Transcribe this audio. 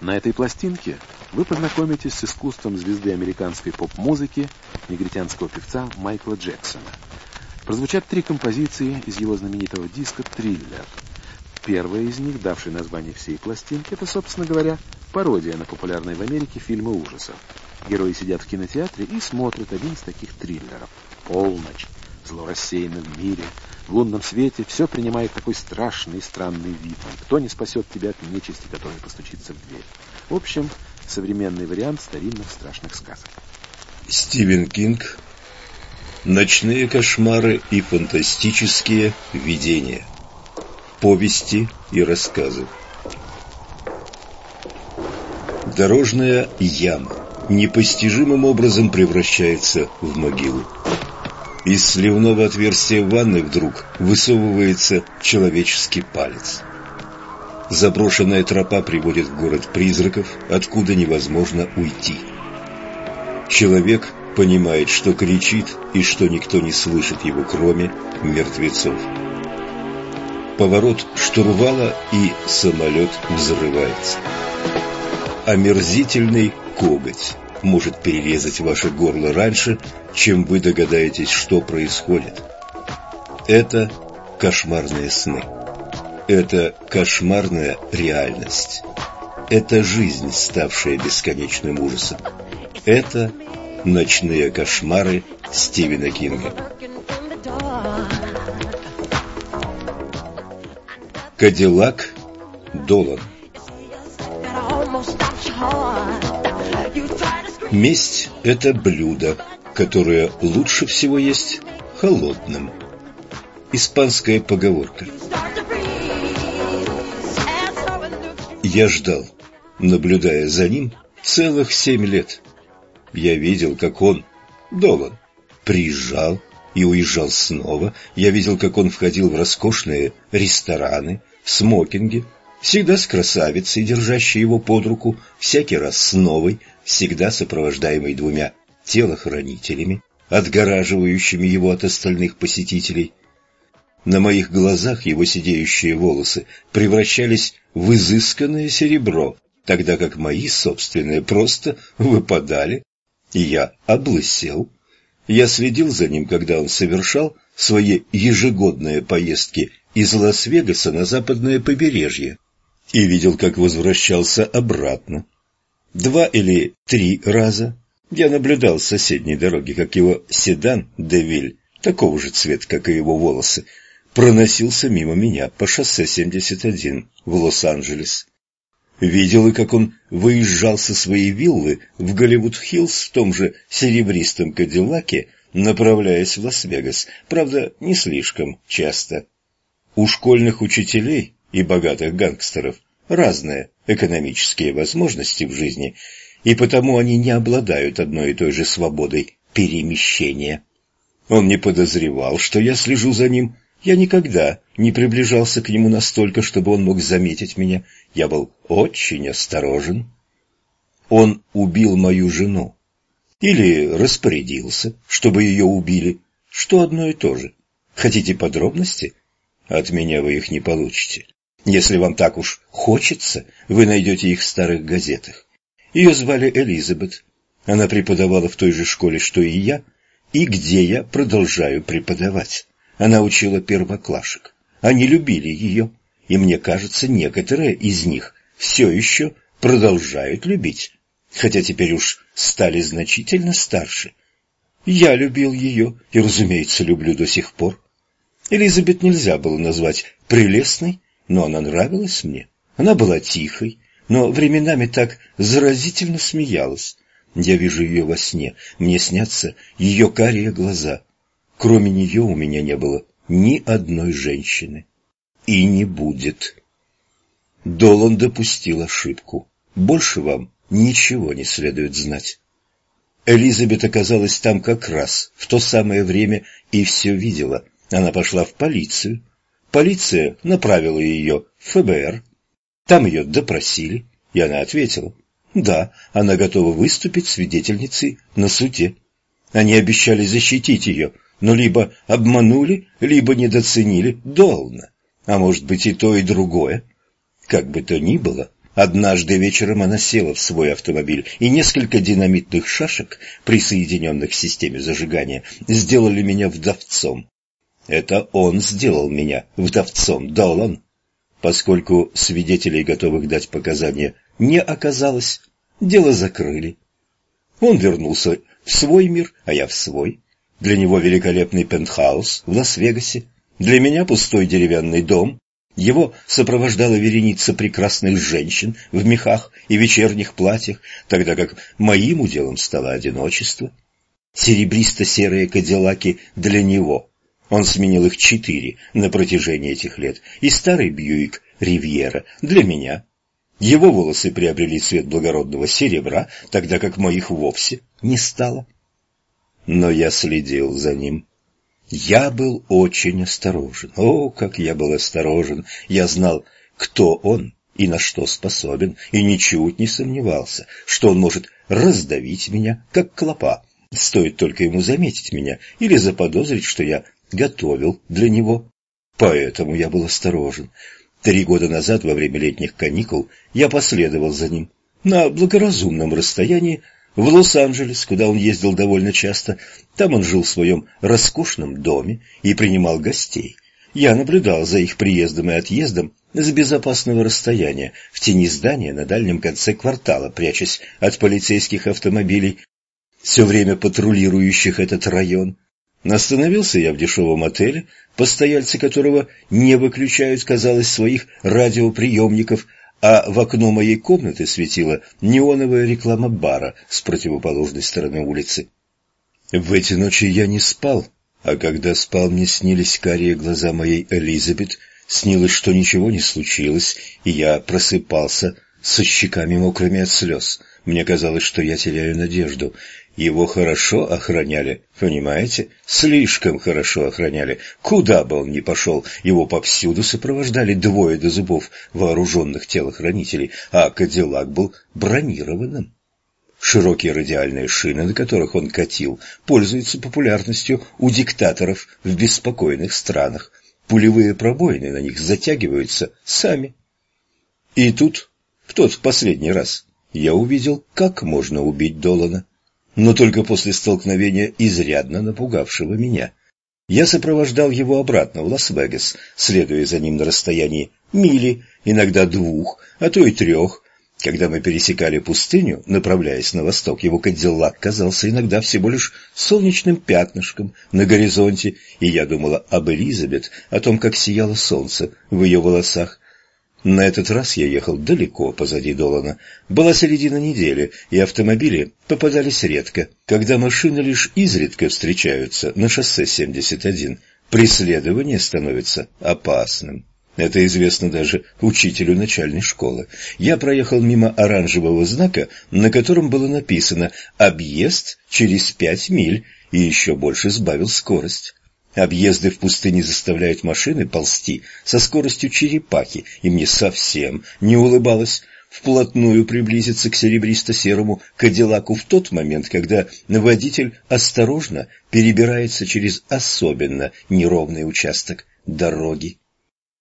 На этой пластинке вы познакомитесь с искусством звезды американской поп-музыки, негритянского певца Майкла Джексона. Прозвучат три композиции из его знаменитого диска «Триллер». Первая из них, давшая название всей пластинки, это, собственно говоря, пародия на популярные в Америке фильмы ужасов. Герои сидят в кинотеатре и смотрят один из таких триллеров. Полночь, зло рассеяно в мире, в лунном свете все принимает такой страшный и странный вид. Кто не спасет тебя от нечисти, которая постучится в дверь? В общем, современный вариант старинных страшных сказок. Стивен Кинг Ночные кошмары и фантастические видения. Повести и рассказы. Дорожная яма непостижимым образом превращается в могилу. Из сливного отверстия ванны вдруг высовывается человеческий палец. Заброшенная тропа приводит в город призраков, откуда невозможно уйти. Человек понимает, что кричит и что никто не слышит его, кроме мертвецов. Поворот штурвала и самолет взрывается. Омерзительный коготь может перерезать ваше горло раньше, чем вы догадаетесь, что происходит. Это кошмарные сны. Это кошмарная реальность. Это жизнь, ставшая бесконечным ужасом. Это Ночные кошмары Стивена Кинга. Кадиллак Долан. Месть – это блюдо, которое лучше всего есть холодным. Испанская поговорка. Я ждал, наблюдая за ним целых семь лет – я видел, как он, Долан, приезжал и уезжал снова. Я видел, как он входил в роскошные рестораны, в смокинге, всегда с красавицей, держащей его под руку, всякий раз с новой, всегда сопровождаемой двумя телохранителями, отгораживающими его от остальных посетителей. На моих глазах его сидеющие волосы превращались в изысканное серебро, тогда как мои собственные просто выпадали и я облысел. Я следил за ним, когда он совершал свои ежегодные поездки из Лас-Вегаса на западное побережье и видел, как возвращался обратно. Два или три раза я наблюдал с соседней дороги, как его седан «Девиль», такого же цвета, как и его волосы, проносился мимо меня по шоссе 71 в Лос-Анджелес. Видел и как он выезжал со своей виллы в Голливуд-Хиллз в том же серебристом Кадиллаке, направляясь в Лас-Вегас, правда, не слишком часто. У школьных учителей и богатых гангстеров разные экономические возможности в жизни, и потому они не обладают одной и той же свободой перемещения. Он не подозревал, что я слежу за ним я никогда не приближался к нему настолько, чтобы он мог заметить меня. Я был очень осторожен. Он убил мою жену. Или распорядился, чтобы ее убили. Что одно и то же. Хотите подробности? От меня вы их не получите. Если вам так уж хочется, вы найдете их в старых газетах. Ее звали Элизабет. Она преподавала в той же школе, что и я, и где я продолжаю преподавать. Она учила первоклашек. Они любили ее, и мне кажется, некоторые из них все еще продолжают любить, хотя теперь уж стали значительно старше. Я любил ее и, разумеется, люблю до сих пор. Элизабет нельзя было назвать прелестной, но она нравилась мне. Она была тихой, но временами так заразительно смеялась. Я вижу ее во сне, мне снятся ее карие глаза — Кроме нее у меня не было ни одной женщины. И не будет. Долан допустил ошибку. Больше вам ничего не следует знать. Элизабет оказалась там как раз в то самое время и все видела. Она пошла в полицию. Полиция направила ее в ФБР. Там ее допросили, и она ответила. Да, она готова выступить свидетельницей на суде. Они обещали защитить ее, но либо обманули, либо недоценили Долна, а может быть и то, и другое. Как бы то ни было, Однажды вечером она села в свой автомобиль, и несколько динамитных шашек, присоединенных к системе зажигания, сделали меня вдовцом. Это он сделал меня вдовцом, Долан. Поскольку свидетелей, готовых дать показания, не оказалось, дело закрыли. Он вернулся в свой мир, а я в свой. Для него великолепный пентхаус в Лас-Вегасе, для меня пустой деревянный дом, его сопровождала вереница прекрасных женщин в мехах и вечерних платьях, тогда как моим уделом стало одиночество. Серебристо-серые кадиллаки для него. Он сменил их четыре на протяжении этих лет, и старый Бьюик Ривьера для меня. Его волосы приобрели цвет благородного серебра, тогда как моих вовсе не стало. Но я следил за ним. Я был очень осторожен. О, как я был осторожен! Я знал, кто он и на что способен, и ничуть не сомневался, что он может раздавить меня, как клопа. Стоит только ему заметить меня или заподозрить, что я готовил для него. Поэтому я был осторожен. Три года назад, во время летних каникул, я последовал за ним на благоразумном расстоянии в Лос-Анджелес, куда он ездил довольно часто. Там он жил в своем роскошном доме и принимал гостей. Я наблюдал за их приездом и отъездом с безопасного расстояния, в тени здания на дальнем конце квартала, прячась от полицейских автомобилей, все время патрулирующих этот район. Остановился я в дешевом отеле, постояльцы которого не выключают, казалось, своих радиоприемников, а в окно моей комнаты светила неоновая реклама бара с противоположной стороны улицы. В эти ночи я не спал, а когда спал, мне снились карие глаза моей Элизабет, снилось, что ничего не случилось, и я просыпался со щеками мокрыми от слез. Мне казалось, что я теряю надежду. Его хорошо охраняли, понимаете? Слишком хорошо охраняли. Куда бы он ни пошел, его повсюду сопровождали двое до зубов вооруженных телохранителей, а Кадиллак был бронированным. Широкие радиальные шины, на которых он катил, пользуются популярностью у диктаторов в беспокойных странах. Пулевые пробоины на них затягиваются сами. И тут, в тот последний раз, я увидел, как можно убить Долана но только после столкновения, изрядно напугавшего меня. Я сопровождал его обратно в Лас-Вегас, следуя за ним на расстоянии мили, иногда двух, а то и трех. Когда мы пересекали пустыню, направляясь на восток, его кадиллак казался иногда всего лишь солнечным пятнышком на горизонте, и я думала об Элизабет, о том, как сияло солнце в ее волосах, на этот раз я ехал далеко позади Долана. Была середина недели, и автомобили попадались редко. Когда машины лишь изредка встречаются на шоссе 71, преследование становится опасным. Это известно даже учителю начальной школы. Я проехал мимо оранжевого знака, на котором было написано «Объезд через пять миль» и еще больше сбавил скорость. Объезды в пустыне заставляют машины ползти со скоростью черепахи, и мне совсем не улыбалось вплотную приблизиться к серебристо-серому кадиллаку в тот момент, когда водитель осторожно перебирается через особенно неровный участок дороги.